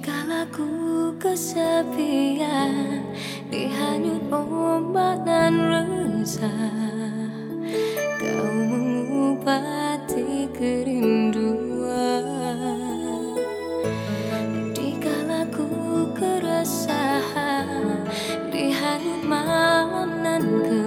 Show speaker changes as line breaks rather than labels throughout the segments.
Dikala ku kesepian Dihanyut ombak dan resah Kau mengupati kerinduan. Dikala ku keresahan Dihanyut malam dan ke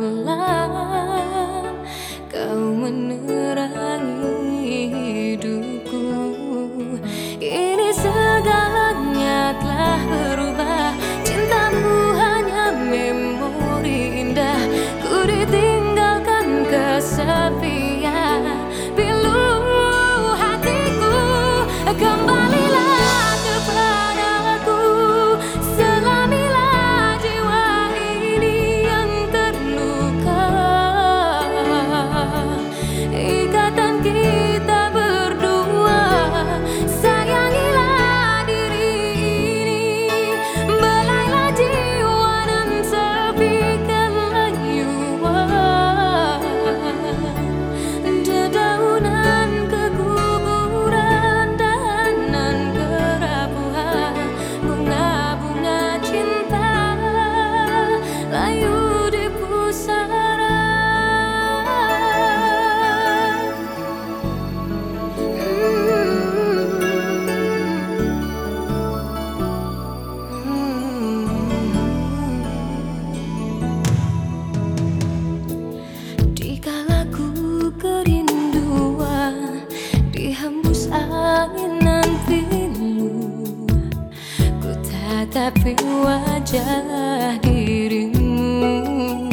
Tapi wajah dirimu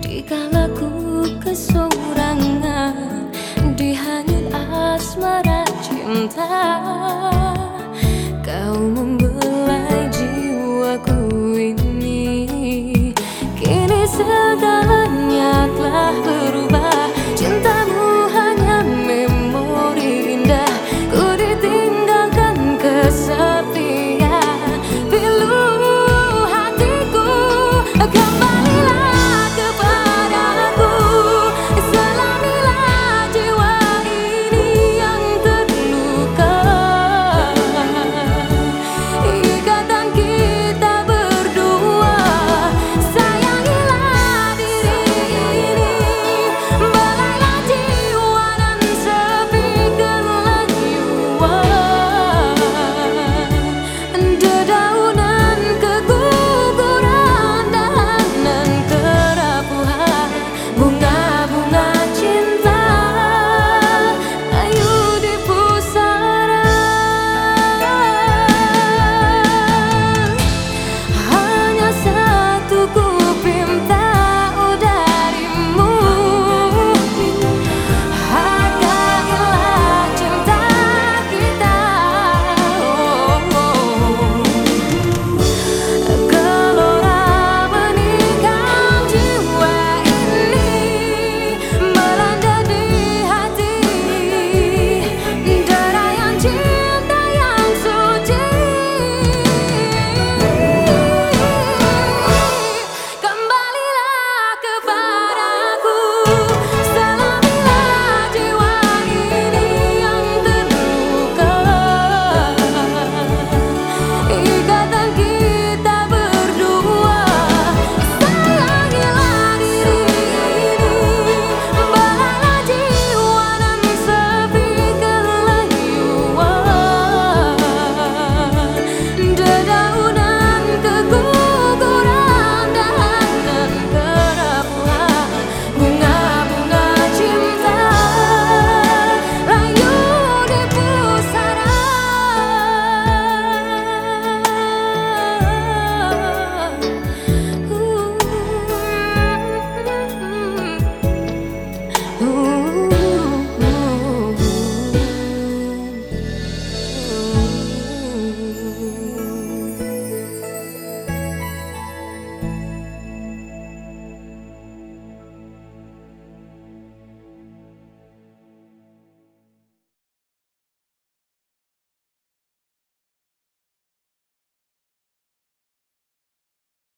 di kalaku kesurangan di hanyut asmara cinta Kau membelai jiwaku ini. Kini